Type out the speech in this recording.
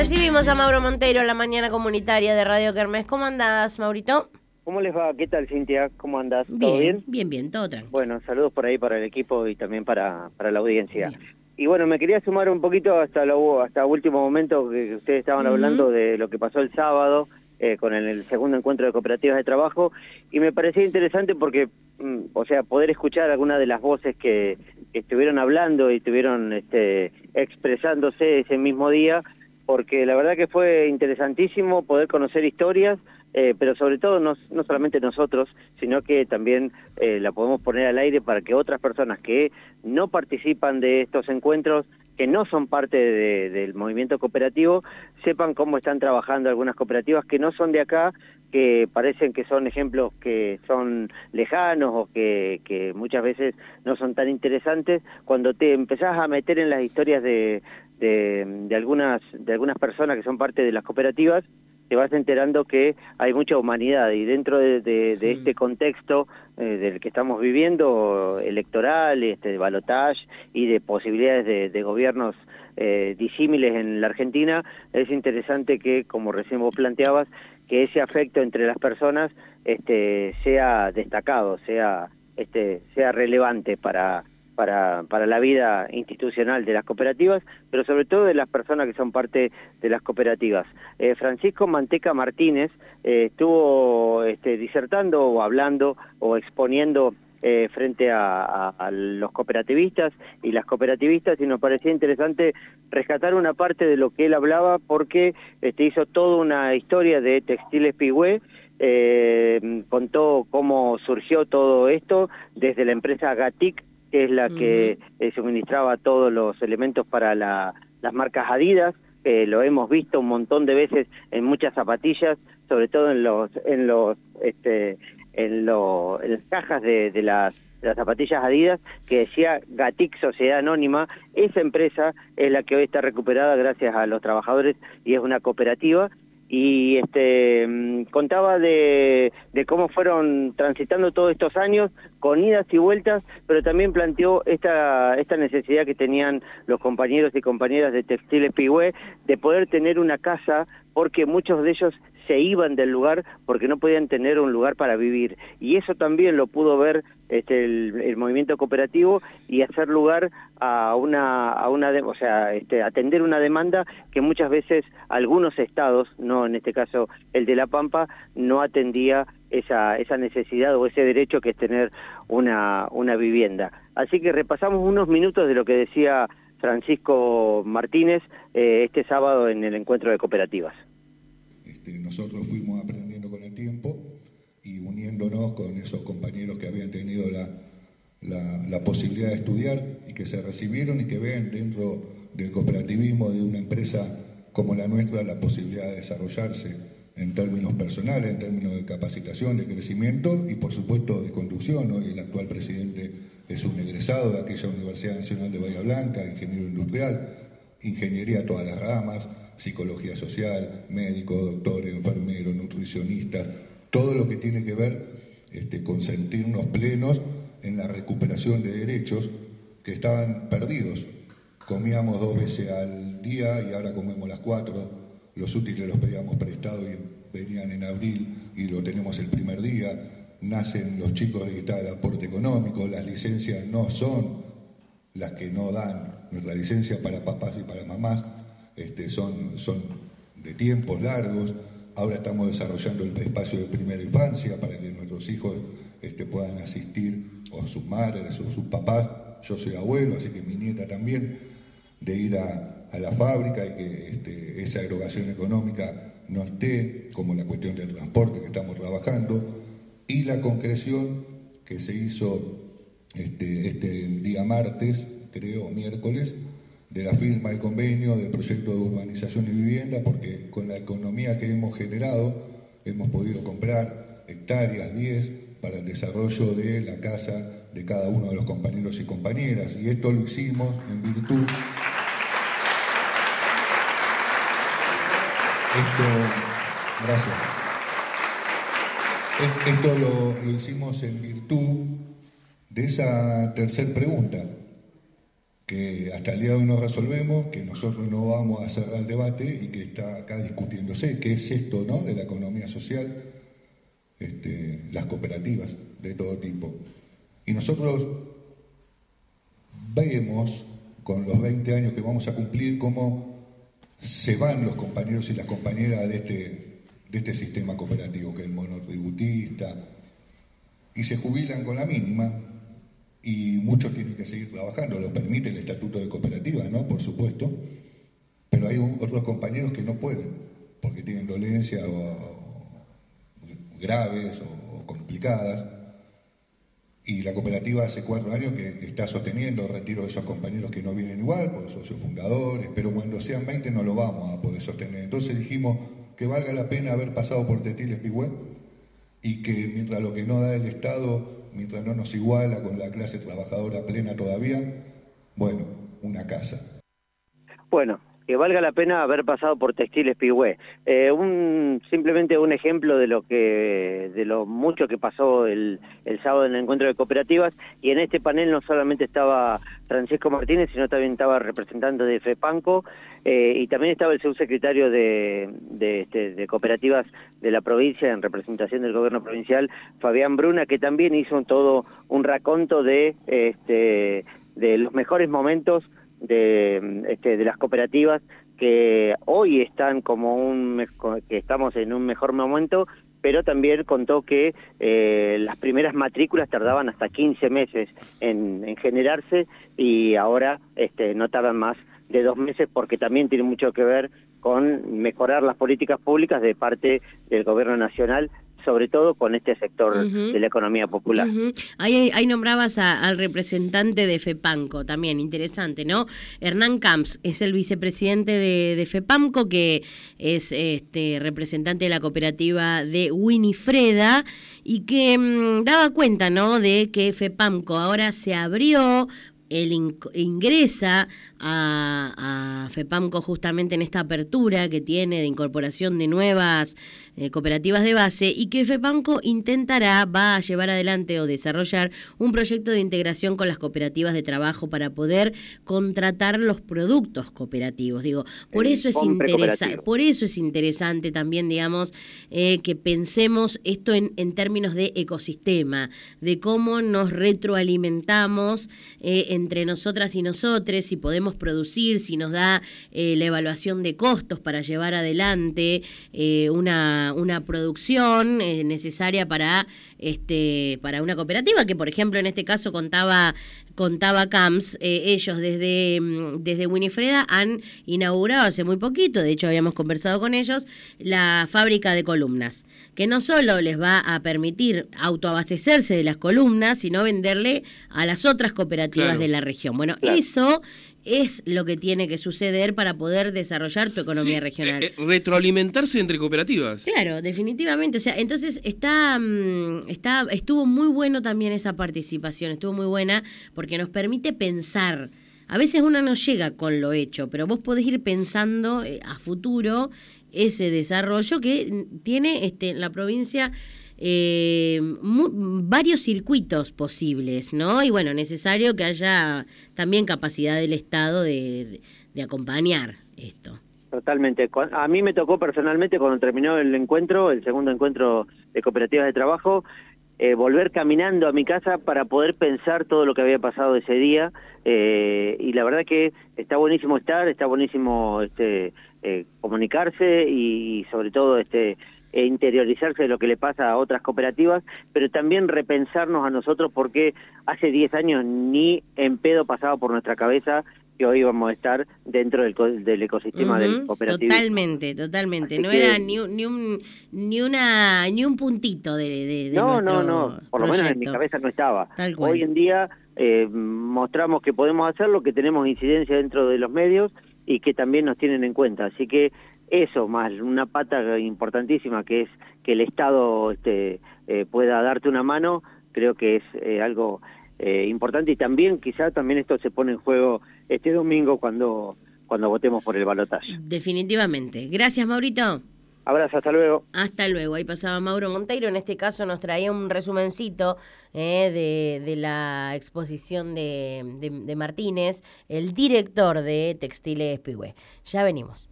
Recibimos a Mauro Monteiro en la mañana comunitaria de Radio Kermés. ¿Cómo andás, Maurito? ¿Cómo les va? ¿Qué tal, Cintia? ¿Cómo andás? ¿Todo bien? Bien, bien, todo tranquilo. Bueno, saludos por ahí para el equipo y también para, para la audiencia. Y bueno, me quería sumar un poquito hasta lo hasta último momento que ustedes estaban hablando de lo que pasó el sábado eh, con el, segundo encuentro de cooperativas de trabajo y me parecía interesante porque, mm, o sea, poder escuchar algunas de las voces que, estuvieron hablando y estuvieron este, expresándose ese mismo día, porque la verdad que fue interesantísimo poder conocer historias, eh, pero sobre todo no, no, solamente nosotros, sino que también eh, la podemos poner al aire para que otras personas que no participan de estos encuentros que no son parte del movimiento cooperativo sepan cómo están trabajando algunas cooperativas que no son de acá, que parecen que son ejemplos que son lejanos o que, que muchas veces no son tan interesantes, cuando te empezás a meter en las historias de, de, algunas, de algunas personas que son parte de las cooperativas, te vas enterando que hay mucha humanidad y dentro de, este contexto eh, del que estamos viviendo, electoral, este, de balotage y de posibilidades de, gobiernos eh, disímiles en la Argentina, es interesante que, como recién vos planteabas, que ese afecto entre las personas este, sea destacado, sea, este, sea relevante para para, para la vida institucional de las cooperativas, pero sobre todo de las personas que son parte de las cooperativas. Eh, Francisco Manteca Martínez eh, estuvo este, disertando o hablando o exponiendo eh, frente a, los cooperativistas y las cooperativistas y nos parecía interesante rescatar una parte de lo que él hablaba porque este, hizo toda una historia de Textiles Pigüé contó cómo surgió todo esto desde la empresa Gatic que es la que eh, suministraba todos los elementos para la, las marcas Adidas, que lo hemos visto un montón de veces en muchas zapatillas, sobre todo en los en los este en, lo, en las cajas de, de las las zapatillas Adidas, que decía Gatic Sociedad Anónima. Esa empresa es la que hoy está recuperada gracias a los trabajadores y es una cooperativa y este mm, contaba de, de, cómo fueron transitando todos estos años con idas y vueltas, pero también planteó esta, esta necesidad que tenían los compañeros y compañeras de Textiles Pigüé de poder tener una casa porque muchos de ellos se iban del lugar porque no podían tener un lugar para vivir. Y eso también lo pudo ver este, el, movimiento cooperativo y hacer lugar a una, a una o sea, este, atender una demanda que muchas veces algunos estados, no en este caso el de La Pampa, no atendía esa, esa necesidad o ese derecho que es tener una, una vivienda. Así que repasamos unos minutos de lo que decía Francisco Martínez eh, este sábado en el encuentro de cooperativas. Nosotros fuimos aprendiendo con el tiempo y uniéndonos con esos compañeros que habían tenido la, la, posibilidad de estudiar y que se recibieron y que ven dentro del cooperativismo de una empresa como la nuestra la posibilidad de desarrollarse en términos personales, en términos de capacitación, de crecimiento y por supuesto de conducción. Hoy el actual presidente es un egresado de aquella Universidad Nacional de Bahía Blanca, ingeniero industrial, ingeniería a todas las ramas, psicología social, médico, doctor, enfermero, nutricionistas, todo lo que tiene que ver este, con sentirnos plenos en la recuperación de derechos que estaban perdidos. Comíamos dos veces al día y ahora comemos las cuatro. Los útiles los pedíamos prestados y venían en abril y lo tenemos el primer día. Nacen los chicos y está el aporte económico. Las licencias no son las que no dan. Nuestra licencia para papás y para mamás este, son, son de tiempos largos. Ahora estamos desarrollando el espacio de primera infancia para que nuestros hijos este, puedan asistir, o sus madres, o sus papás. Yo soy abuelo, así que mi nieta también, de ir a, la fábrica y que este, esa erogación económica no esté, como la cuestión del transporte que estamos trabajando, y la concreción que se hizo este, este día martes, creo, miércoles, de la firma del convenio del proyecto de urbanización y vivienda, porque con la economía que hemos generado hemos podido comprar hectáreas, 10, para el desarrollo de la casa de cada uno de los compañeros y compañeras. Y esto lo hicimos en virtud... Esto, gracias. Esto lo, lo hicimos en virtud de esa tercera pregunta que hasta el día de hoy no resolvemos, que nosotros no vamos a cerrar el debate y que está acá discutiéndose, qué es esto ¿no? de la economía social, este, las cooperativas de todo tipo. Y nosotros vemos con los 20 años que vamos a cumplir cómo se van los compañeros y las compañeras de este, de este sistema cooperativo, que es el monotributista, y se jubilan con la mínima, y muchos tienen que seguir trabajando, lo permite el estatuto de cooperativa, ¿no? Por supuesto, pero hay otros compañeros que no pueden, porque tienen dolencias graves o complicadas, y la cooperativa hace cuatro años que está sosteniendo el retiro de esos compañeros que no vienen igual, por socios fundadores, pero cuando sean 20 no lo vamos a poder sostener. Entonces dijimos que valga la pena haber pasado por Tetiles Pigüé y que mientras lo que no da el Estado, mientras no nos iguala con la clase trabajadora plena todavía, bueno, una casa. Bueno, que valga la pena haber pasado por Textiles Pigüé. Eh, un, simplemente un ejemplo de lo que de lo mucho que pasó el, el sábado en el encuentro de cooperativas y en este panel no solamente estaba Francisco Martínez, sino también estaba representante de FEPANCO eh, y también estaba el subsecretario de, de, este, de cooperativas de la provincia en representación del gobierno provincial, Fabián Bruna, que también hizo todo un raconto de, este, de los mejores momentos de, este, de las cooperativas que hoy están como un que estamos en un mejor momento pero también contó que eh, las primeras matrículas tardaban hasta 15 meses en, en generarse y ahora este, no tardan más de dos meses porque también tiene mucho que ver con mejorar las políticas públicas de parte del gobierno nacional sobre todo con este sector de la economía popular. ahí, ahí, nombrabas al representante de FEPAMCO, también interesante, ¿no? Hernán Camps es el vicepresidente de, de FEPAMCO, que es este representante de la cooperativa de Winifreda y que mm, daba cuenta, ¿no? De que FEPAMCO ahora se abrió él ingresa a, FEPAMCO justamente en esta apertura que tiene de incorporación de nuevas eh, cooperativas de base y que FEPAMCO intentará, va a llevar adelante o desarrollar un proyecto de integración con las cooperativas de trabajo para poder contratar los productos cooperativos. Digo, por eso es interesante, por eso es interesante también, digamos, eh, que pensemos esto en, en, términos de ecosistema, de cómo nos retroalimentamos eh, entre nosotras y nosotros, si podemos producir, si nos da eh, la evaluación de costos para llevar adelante eh, una, una producción eh, necesaria para, este, para una cooperativa, que por ejemplo en este caso contaba contaba Camps, ellos desde, mm, desde Winifreda han inaugurado hace muy poquito, de hecho habíamos conversado con ellos, la fábrica de columnas, que no solo les va a permitir autoabastecerse de las columnas, sino venderle a las otras cooperativas de la región. Bueno, eso es lo que tiene que suceder para poder desarrollar tu economía regional. Eh, eh, retroalimentarse entre cooperativas. Claro, definitivamente. O sea, entonces está, mm, está, estuvo muy bueno también esa participación, estuvo muy buena porque nos permite pensar. A veces uno no llega con lo hecho, pero vos podés ir pensando eh, a futuro ese desarrollo que tiene este, la provincia eh, varios circuitos posibles, ¿no? Y bueno, necesario que haya también capacidad del Estado de, acompañar esto. Totalmente. A mí me tocó personalmente cuando terminó el encuentro, el segundo encuentro de cooperativas de trabajo, eh, volver caminando a mi casa para poder pensar todo lo que había pasado ese día eh, y la verdad que está buenísimo estar, está buenísimo este, eh, comunicarse y, y, sobre todo este e interiorizarse de lo que le pasa a otras cooperativas, pero también repensarnos a nosotros porque hace 10 años ni en pedo pasaba por nuestra cabeza que hoy vamos a estar dentro del, del ecosistema del cooperativismo. Totalmente, totalmente. no era ni, ni, un ni una ni un puntito de, de, No, no, no, por lo menos en mi cabeza no estaba. Hoy en día eh, mostramos que podemos hacerlo, que tenemos incidencia dentro de los medios y que también nos tienen en cuenta. Así que eso más una pata importantísima que es que el Estado este, eh, pueda darte una mano, creo que es eh, algo eh, importante y también quizá también esto se pone en juego este domingo cuando cuando votemos por el balotaje. Definitivamente. Gracias, Maurito. Abrazo, hasta luego. Hasta luego. Ahí pasaba Mauro Monteiro. En este caso nos traía un resumencito eh, de, la exposición de, de Martínez, el director de Textiles Pigüé. Ya venimos.